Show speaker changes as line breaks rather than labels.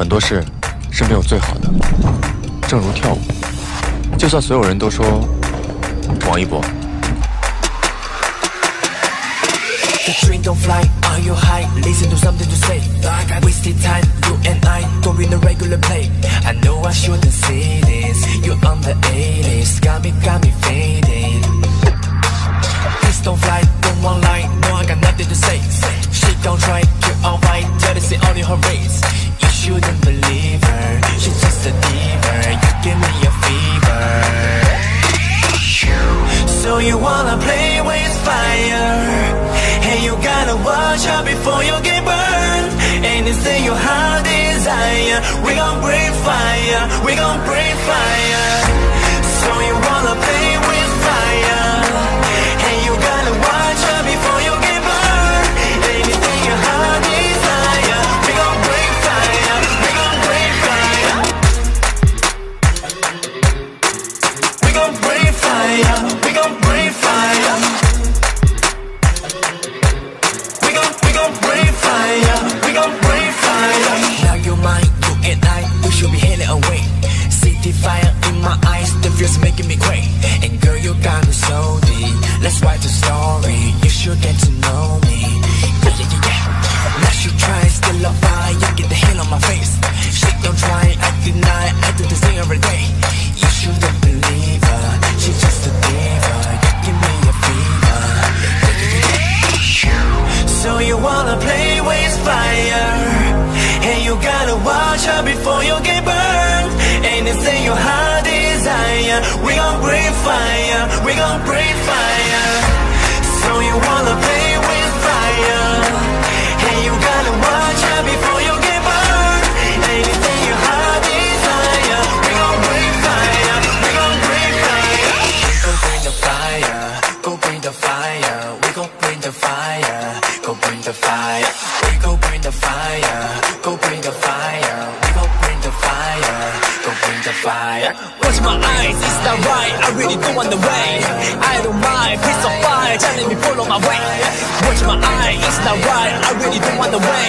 很多事是没有最好的，正如跳舞，就算所有人都说王一博。
The dream don't fly, are you high? Listen to something to say. Like I wasted time, you and I We gon' breathe fire, we gon' breathe fire. So you wanna play with fire. Hey, you gotta watch out before you get burned. Anything your heart desire. We gon' breathe fire, we gon' breathe fire. We gon' breathe fire, we gon' breathe fire. Get burned. Anything your heart desire, we gon' breathe fire, we gon' breathe fire. So you wanna play with fire? Hey, you gotta watch out before you get burned. Anything your heart desire, we gon' breathe fire, we gon' breathe fire. Go bring the fire, go bring the fire, we gon' bring the fire, go bring the fire, we gon' bring the fire, go bring the fire, we gon' bring the fire, go bring the fire. Watch my eyes, it's not right, I really don't want the way. I don't mind, piece of fire, just let me follow my way. Watch my eye, it's not right, I really don't want the way.